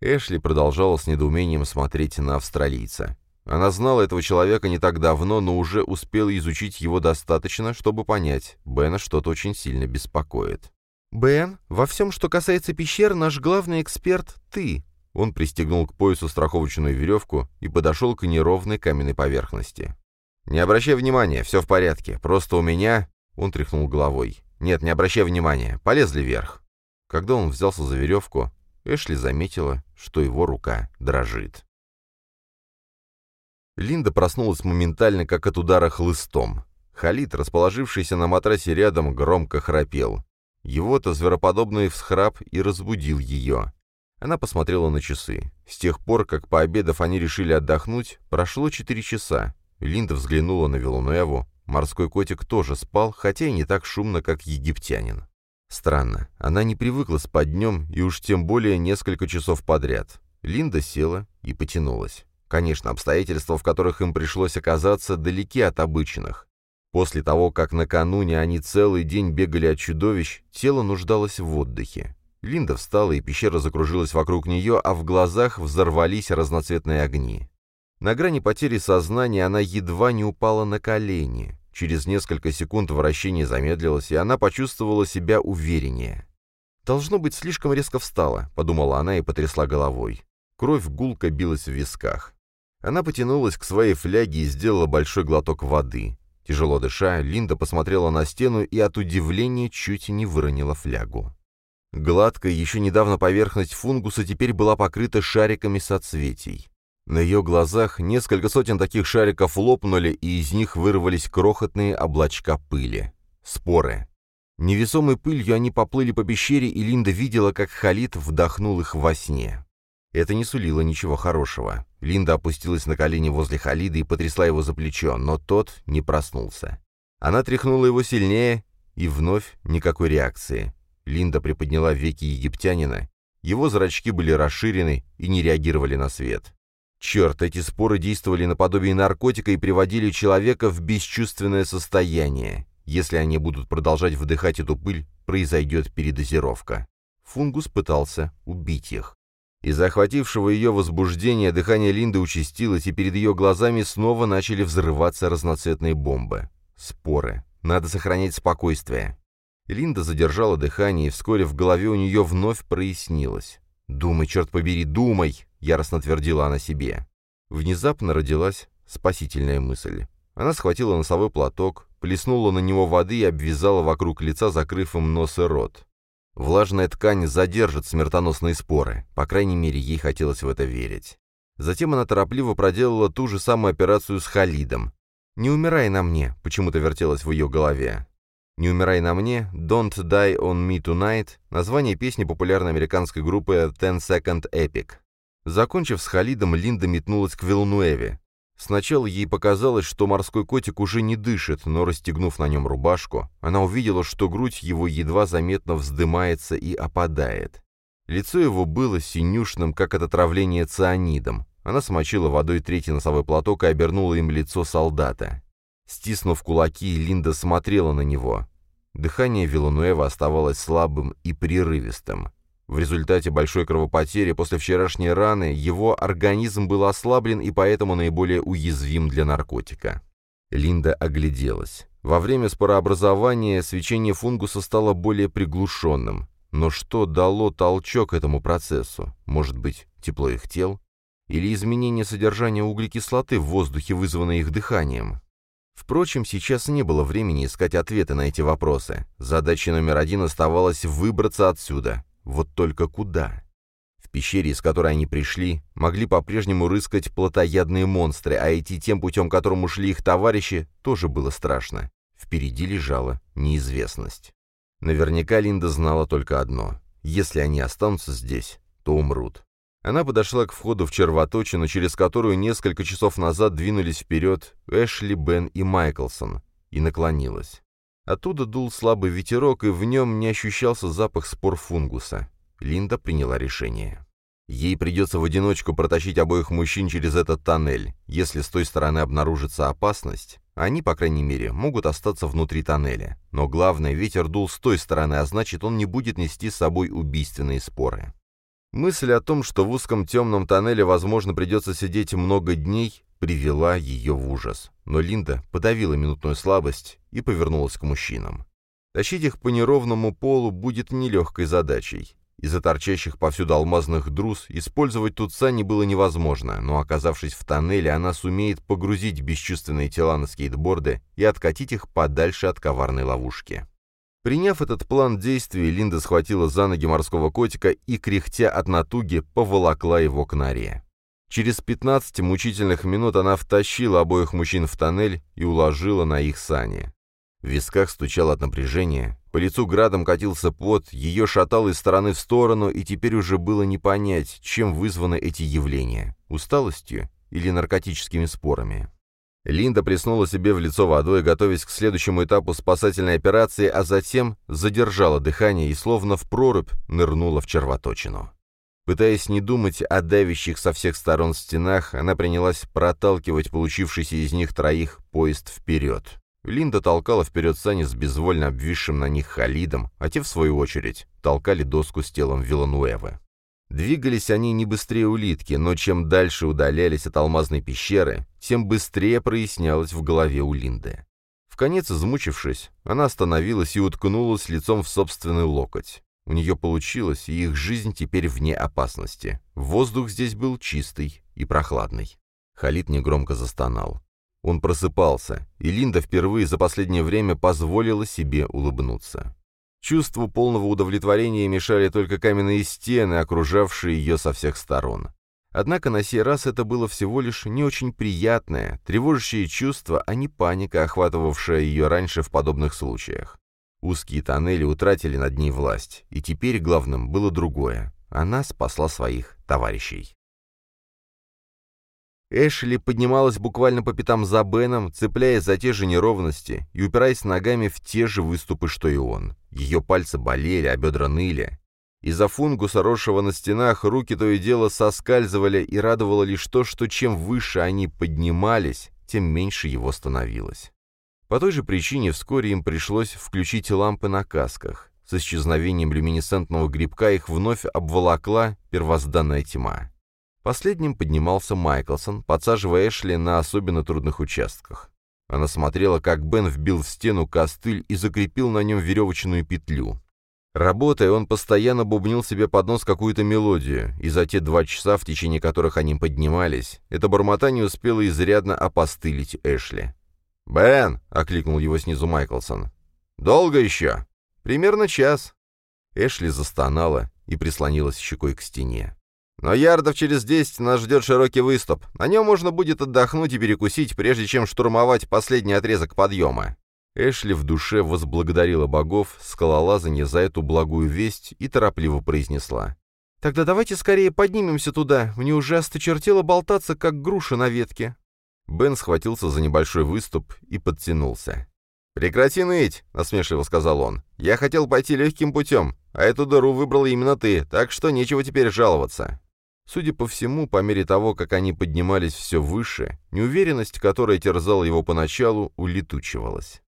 Эшли продолжала с недоумением смотреть на австралийца. Она знала этого человека не так давно, но уже успела изучить его достаточно, чтобы понять, Бена что-то очень сильно беспокоит. «Бен, во всем, что касается пещер, наш главный эксперт — ты». Он пристегнул к поясу страховочную веревку и подошел к неровной каменной поверхности. «Не обращай внимания, все в порядке. Просто у меня...» Он тряхнул головой. «Нет, не обращай внимания. Полезли вверх». Когда он взялся за веревку, Эшли заметила, что его рука дрожит. Линда проснулась моментально, как от удара хлыстом. Халид, расположившийся на матрасе рядом, громко храпел. Его-то звероподобный всхрап и разбудил ее. Она посмотрела на часы. С тех пор, как пообедав они решили отдохнуть, прошло четыре часа. Линда взглянула на Вилунуэву. Морской котик тоже спал, хотя и не так шумно, как египтянин. Странно, она не привыкла спать днем, и уж тем более несколько часов подряд. Линда села и потянулась. Конечно, обстоятельства, в которых им пришлось оказаться, далеки от обычных. После того, как накануне они целый день бегали от чудовищ, тело нуждалось в отдыхе. Линда встала, и пещера закружилась вокруг нее, а в глазах взорвались разноцветные огни. На грани потери сознания она едва не упала на колени. Через несколько секунд вращение замедлилось, и она почувствовала себя увереннее. «Должно быть, слишком резко встала», — подумала она и потрясла головой. Кровь гулко билась в висках. Она потянулась к своей фляге и сделала большой глоток воды. Тяжело дыша, Линда посмотрела на стену и от удивления чуть не выронила флягу. Гладкая, еще недавно поверхность фунгуса теперь была покрыта шариками соцветий. На ее глазах несколько сотен таких шариков лопнули, и из них вырвались крохотные облачка пыли. Споры. Невесомой пылью они поплыли по пещере, и Линда видела, как Халид вдохнул их во сне. Это не сулило ничего хорошего. Линда опустилась на колени возле Халида и потрясла его за плечо, но тот не проснулся. Она тряхнула его сильнее, и вновь никакой реакции. Линда приподняла веки египтянина. Его зрачки были расширены и не реагировали на свет. Черт, эти споры действовали наподобие наркотика и приводили человека в бесчувственное состояние. Если они будут продолжать вдыхать эту пыль, произойдет передозировка. Фунгус пытался убить их. Из-за охватившего ее возбуждения дыхание Линды участилось, и перед ее глазами снова начали взрываться разноцветные бомбы. Споры. Надо сохранять спокойствие. Линда задержала дыхание, и вскоре в голове у нее вновь прояснилось. «Думай, черт побери, думай!» — яростно твердила она себе. Внезапно родилась спасительная мысль. Она схватила носовой платок, плеснула на него воды и обвязала вокруг лица, закрыв им нос и рот. Влажная ткань задержит смертоносные споры. По крайней мере, ей хотелось в это верить. Затем она торопливо проделала ту же самую операцию с Халидом. «Не умирай на мне», — почему-то вертелось в ее голове. «Не умирай на мне», «Don't Die on Me Tonight» — название песни популярной американской группы Ten Second Epic. Закончив с Халидом, Линда метнулась к Вилнуэве. Сначала ей показалось, что морской котик уже не дышит, но расстегнув на нем рубашку, она увидела, что грудь его едва заметно вздымается и опадает. Лицо его было синюшным, как от отравления цианидом. Она смочила водой третий носовой платок и обернула им лицо солдата. Стиснув кулаки, Линда смотрела на него. Дыхание Вилануэва оставалось слабым и прерывистым. В результате большой кровопотери после вчерашней раны его организм был ослаблен и поэтому наиболее уязвим для наркотика. Линда огляделась. Во время спорообразования свечение фунгуса стало более приглушенным. Но что дало толчок этому процессу? Может быть, тепло их тел? Или изменение содержания углекислоты в воздухе, вызванное их дыханием? Впрочем, сейчас не было времени искать ответы на эти вопросы. Задача номер один оставалась выбраться отсюда, вот только куда? В пещере, из которой они пришли, могли по-прежнему рыскать плотоядные монстры, а идти тем путем, которым ушли их товарищи, тоже было страшно. Впереди лежала неизвестность. Наверняка Линда знала только одно. Если они останутся здесь, то умрут. Она подошла к входу в червоточину, через которую несколько часов назад двинулись вперед Эшли, Бен и Майклсон, и наклонилась. Оттуда дул слабый ветерок, и в нем не ощущался запах спор фунгуса. Линда приняла решение. Ей придется в одиночку протащить обоих мужчин через этот тоннель. Если с той стороны обнаружится опасность, они, по крайней мере, могут остаться внутри тоннеля. Но главное, ветер дул с той стороны, а значит, он не будет нести с собой убийственные споры. Мысль о том, что в узком темном тоннеле, возможно, придется сидеть много дней, привела ее в ужас. Но Линда подавила минутную слабость и повернулась к мужчинам. Тащить их по неровному полу будет нелегкой задачей. Из-за торчащих повсюду алмазных друз использовать тут сани было невозможно, но оказавшись в тоннеле, она сумеет погрузить бесчувственные тела на скейтборды и откатить их подальше от коварной ловушки. Приняв этот план действий, Линда схватила за ноги морского котика и, кряхтя от натуги, поволокла его к норе. Через 15 мучительных минут она втащила обоих мужчин в тоннель и уложила на их сани. В висках стучало от напряжения, по лицу градом катился пот, ее шатало из стороны в сторону, и теперь уже было не понять, чем вызваны эти явления – усталостью или наркотическими спорами. Линда плеснула себе в лицо водой, готовясь к следующему этапу спасательной операции, а затем задержала дыхание и словно в прорубь нырнула в червоточину. Пытаясь не думать о давящих со всех сторон стенах, она принялась проталкивать получившийся из них троих поезд вперед. Линда толкала вперед сани с безвольно обвисшим на них Халидом, а те, в свою очередь, толкали доску с телом Вилануэвы. Двигались они не быстрее улитки, но чем дальше удалялись от алмазной пещеры, тем быстрее прояснялось в голове у Линды. В конец измучившись, она остановилась и уткнулась лицом в собственный локоть. У нее получилось, и их жизнь теперь вне опасности. Воздух здесь был чистый и прохладный. Халид негромко застонал. Он просыпался, и Линда впервые за последнее время позволила себе улыбнуться. Чувству полного удовлетворения мешали только каменные стены, окружавшие ее со всех сторон. Однако на сей раз это было всего лишь не очень приятное, тревожащее чувство, а не паника, охватывавшая ее раньше в подобных случаях. Узкие тоннели утратили над ней власть, и теперь главным было другое. Она спасла своих товарищей. Эшли поднималась буквально по пятам за Беном, цепляясь за те же неровности и упираясь ногами в те же выступы, что и он. Ее пальцы болели, а бедра ныли. Из-за фунгуса, росшего на стенах, руки то и дело соскальзывали, и радовало лишь то, что чем выше они поднимались, тем меньше его становилось. По той же причине вскоре им пришлось включить лампы на касках. С исчезновением люминесцентного грибка их вновь обволокла первозданная тьма. Последним поднимался Майклсон, подсаживая Эшли на особенно трудных участках. Она смотрела, как Бен вбил в стену костыль и закрепил на нем веревочную петлю. Работая, он постоянно бубнил себе под нос какую-то мелодию, и за те два часа, в течение которых они поднимались, это бормотание успело изрядно опостылить Эшли. «Бен!» — окликнул его снизу Майклсон. «Долго еще?» «Примерно час». Эшли застонала и прислонилась щекой к стене. Но ярдов через десять нас ждет широкий выступ. На нем можно будет отдохнуть и перекусить, прежде чем штурмовать последний отрезок подъема». Эшли в душе возблагодарила богов, скалолазанье за эту благую весть и торопливо произнесла. «Тогда давайте скорее поднимемся туда. Мне уже осточертело болтаться, как груша на ветке». Бен схватился за небольшой выступ и подтянулся. «Прекрати ныть», — насмешливо сказал он. «Я хотел пойти легким путем, а эту дыру выбрал именно ты, так что нечего теперь жаловаться». Судя по всему, по мере того, как они поднимались все выше, неуверенность, которая терзала его поначалу, улетучивалась.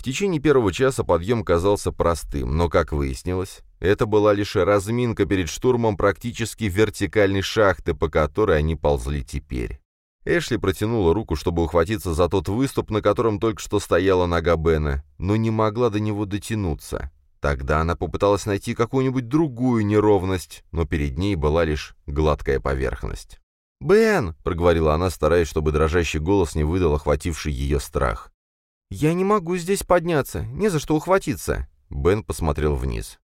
В течение первого часа подъем казался простым, но, как выяснилось, это была лишь разминка перед штурмом практически вертикальной шахты, по которой они ползли теперь. Эшли протянула руку, чтобы ухватиться за тот выступ, на котором только что стояла нога Бена, но не могла до него дотянуться. Тогда она попыталась найти какую-нибудь другую неровность, но перед ней была лишь гладкая поверхность. «Бен!» — проговорила она, стараясь, чтобы дрожащий голос не выдал охвативший ее страх. «Я не могу здесь подняться, не за что ухватиться!» Бен посмотрел вниз.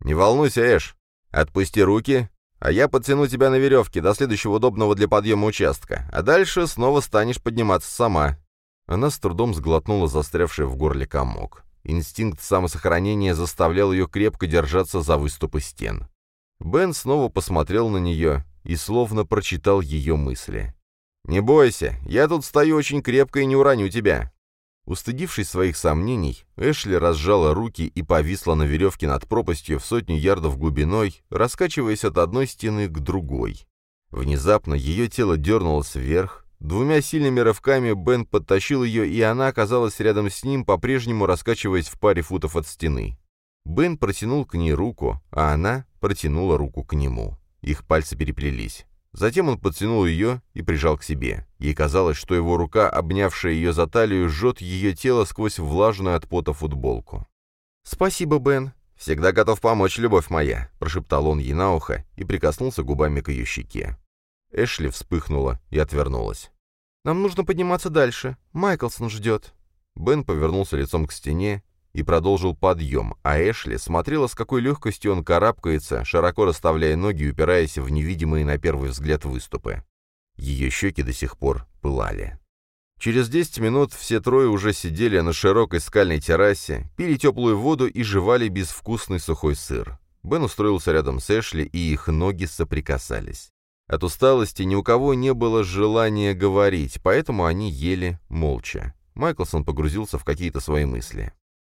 «Не волнуйся, Эш. Отпусти руки, а я подтяну тебя на веревке до следующего удобного для подъема участка, а дальше снова станешь подниматься сама». Она с трудом сглотнула застрявший в горле комок. Инстинкт самосохранения заставлял ее крепко держаться за выступы стен. Бен снова посмотрел на нее и словно прочитал ее мысли. «Не бойся, я тут стою очень крепко и не уроню тебя». Устыдившись своих сомнений, Эшли разжала руки и повисла на веревке над пропастью в сотню ярдов глубиной, раскачиваясь от одной стены к другой. Внезапно ее тело дернулось вверх, Двумя сильными рывками Бен подтащил ее, и она оказалась рядом с ним, по-прежнему раскачиваясь в паре футов от стены. Бен протянул к ней руку, а она протянула руку к нему. Их пальцы переплелись. Затем он подтянул ее и прижал к себе. Ей казалось, что его рука, обнявшая ее за талию, жжет ее тело сквозь влажную от пота футболку. «Спасибо, Бен. Всегда готов помочь, любовь моя», — прошептал он ей на ухо и прикоснулся губами к ее щеке. Эшли вспыхнула и отвернулась. «Нам нужно подниматься дальше. Майклсон ждет». Бен повернулся лицом к стене и продолжил подъем, а Эшли смотрела, с какой легкостью он карабкается, широко расставляя ноги и упираясь в невидимые на первый взгляд выступы. Ее щеки до сих пор пылали. Через десять минут все трое уже сидели на широкой скальной террасе, пили теплую воду и жевали безвкусный сухой сыр. Бен устроился рядом с Эшли, и их ноги соприкасались. От усталости ни у кого не было желания говорить, поэтому они ели молча. Майклсон погрузился в какие-то свои мысли.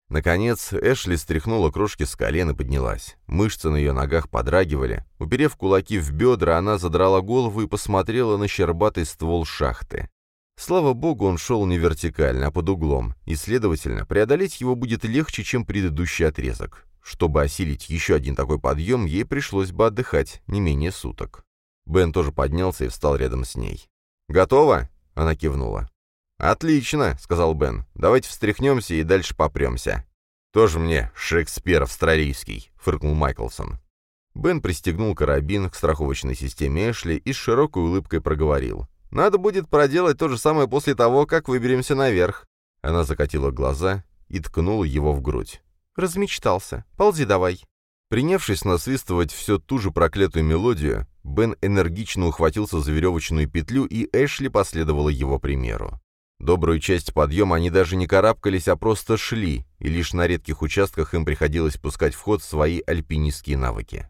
Наконец, Эшли стряхнула крошки с колен и поднялась. Мышцы на ее ногах подрагивали. Уперев кулаки в бедра, она задрала голову и посмотрела на щербатый ствол шахты. Слава богу, он шел не вертикально, а под углом, и, следовательно, преодолеть его будет легче, чем предыдущий отрезок. Чтобы осилить еще один такой подъем, ей пришлось бы отдыхать не менее суток. Бен тоже поднялся и встал рядом с ней. «Готово?» — она кивнула. «Отлично», — сказал Бен. «Давайте встряхнемся и дальше попремся». «Тоже мне Шекспир австралийский», — фыркнул Майклсон. Бен пристегнул карабин к страховочной системе Эшли и с широкой улыбкой проговорил. «Надо будет проделать то же самое после того, как выберемся наверх». Она закатила глаза и ткнула его в грудь. «Размечтался. Ползи давай». Принявшись насвистывать всю ту же проклятую мелодию, Бен энергично ухватился за веревочную петлю, и Эшли последовала его примеру. Добрую часть подъема они даже не карабкались, а просто шли, и лишь на редких участках им приходилось пускать в ход свои альпинистские навыки.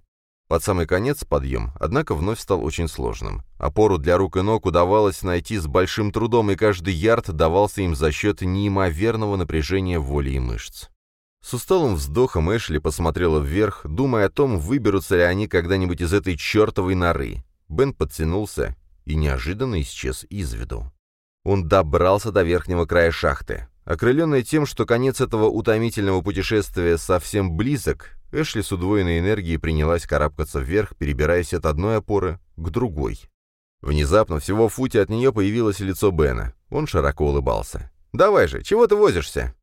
Под самый конец подъем, однако, вновь стал очень сложным. Опору для рук и ног удавалось найти с большим трудом, и каждый ярд давался им за счет неимоверного напряжения воли и мышц. С усталым вздохом Эшли посмотрела вверх, думая о том, выберутся ли они когда-нибудь из этой чертовой норы. Бен подтянулся и неожиданно исчез из виду. Он добрался до верхнего края шахты. Окрыленная тем, что конец этого утомительного путешествия совсем близок, Эшли с удвоенной энергией принялась карабкаться вверх, перебираясь от одной опоры к другой. Внезапно, всего в футе от нее появилось лицо Бена. Он широко улыбался. «Давай же, чего ты возишься?»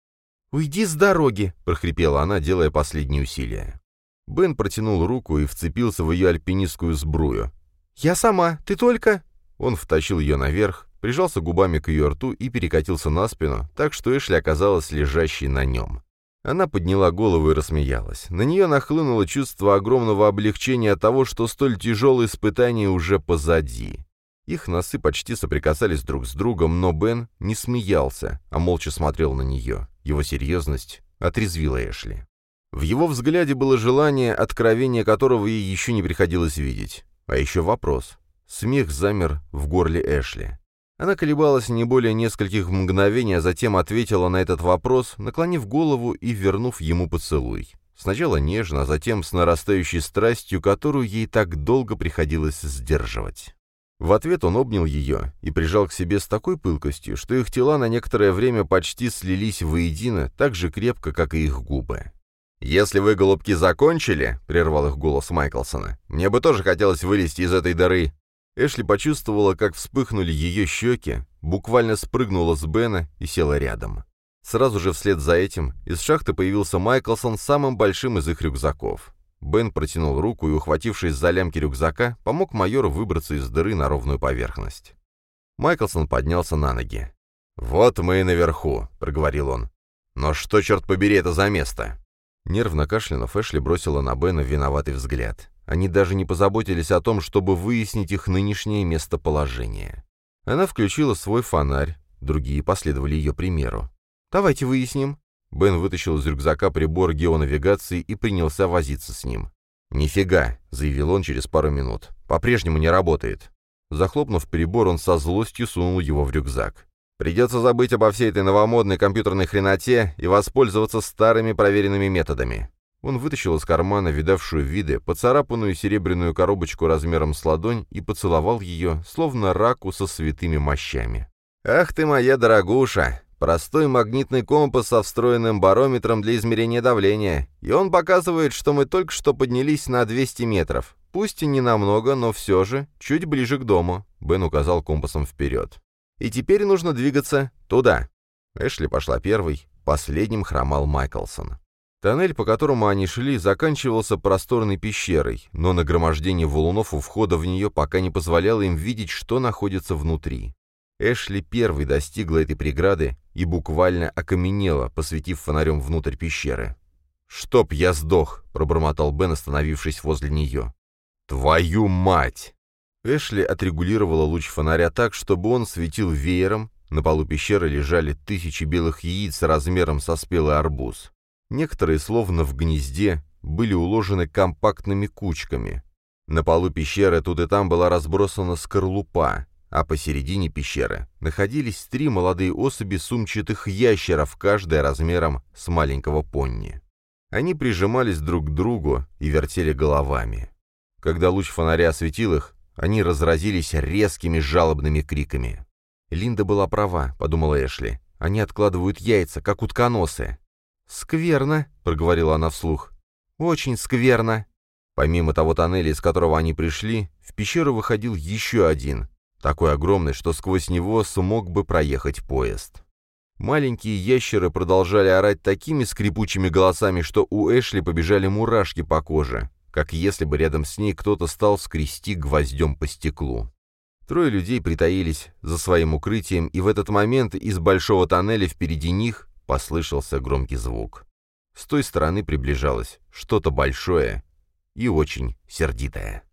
«Уйди с дороги!» — прохрипела она, делая последние усилия. Бен протянул руку и вцепился в ее альпинистскую сбрую. «Я сама, ты только...» Он втащил ее наверх, прижался губами к ее рту и перекатился на спину, так что Эшли оказалась лежащей на нем. Она подняла голову и рассмеялась. На нее нахлынуло чувство огромного облегчения от того, что столь тяжелое испытание уже позади. Их носы почти соприкасались друг с другом, но Бен не смеялся, а молча смотрел на нее. Его серьезность отрезвила Эшли. В его взгляде было желание, откровение которого ей еще не приходилось видеть. А еще вопрос. Смех замер в горле Эшли. Она колебалась не более нескольких мгновений, а затем ответила на этот вопрос, наклонив голову и вернув ему поцелуй. Сначала нежно, а затем с нарастающей страстью, которую ей так долго приходилось сдерживать. В ответ он обнял ее и прижал к себе с такой пылкостью, что их тела на некоторое время почти слились воедино, так же крепко, как и их губы. «Если вы, голубки, закончили», — прервал их голос Майклсона, — «мне бы тоже хотелось вылезти из этой дыры Эшли почувствовала, как вспыхнули ее щеки, буквально спрыгнула с Бена и села рядом. Сразу же вслед за этим из шахты появился Майклсон с самым большим из их рюкзаков. Бен протянул руку и, ухватившись за лямки рюкзака, помог майору выбраться из дыры на ровную поверхность. Майклсон поднялся на ноги. «Вот мы и наверху», — проговорил он. «Но что, черт побери, это за место?» Нервно кашлянув, Эшли бросила на Бена виноватый взгляд. Они даже не позаботились о том, чтобы выяснить их нынешнее местоположение. Она включила свой фонарь, другие последовали ее примеру. «Давайте выясним». Бен вытащил из рюкзака прибор геонавигации и принялся возиться с ним. «Нифига», — заявил он через пару минут. «По-прежнему не работает». Захлопнув прибор, он со злостью сунул его в рюкзак. «Придется забыть обо всей этой новомодной компьютерной хреноте и воспользоваться старыми проверенными методами. Он вытащил из кармана видавшую виды поцарапанную серебряную коробочку размером с ладонь и поцеловал ее, словно раку со святыми мощами. «Ах ты моя дорогуша! Простой магнитный компас со встроенным барометром для измерения давления, и он показывает, что мы только что поднялись на 200 метров. Пусть и не намного, но все же, чуть ближе к дому», — Бен указал компасом вперед. «И теперь нужно двигаться туда». Эшли пошла первой, последним хромал Майклсон. Тоннель, по которому они шли, заканчивался просторной пещерой, но нагромождение валунов у входа в нее пока не позволяло им видеть, что находится внутри. Эшли первый достигла этой преграды и буквально окаменела, посветив фонарем внутрь пещеры. «Чтоб я сдох!» — пробормотал Бен, остановившись возле нее. «Твою мать!» Эшли отрегулировала луч фонаря так, чтобы он светил веером. На полу пещеры лежали тысячи белых яиц размером со спелый арбуз. Некоторые, словно в гнезде, были уложены компактными кучками. На полу пещеры тут и там была разбросана скорлупа, а посередине пещеры находились три молодые особи сумчатых ящеров, каждая размером с маленького понни. Они прижимались друг к другу и вертели головами. Когда луч фонаря осветил их, они разразились резкими жалобными криками. «Линда была права», — подумала Эшли. «Они откладывают яйца, как утконосы». «Скверно», — проговорила она вслух. «Очень скверно». Помимо того тоннеля, из которого они пришли, в пещеру выходил еще один, такой огромный, что сквозь него смог бы проехать поезд. Маленькие ящеры продолжали орать такими скрипучими голосами, что у Эшли побежали мурашки по коже, как если бы рядом с ней кто-то стал скрести гвоздем по стеклу. Трое людей притаились за своим укрытием, и в этот момент из большого тоннеля впереди них послышался громкий звук. С той стороны приближалось что-то большое и очень сердитое.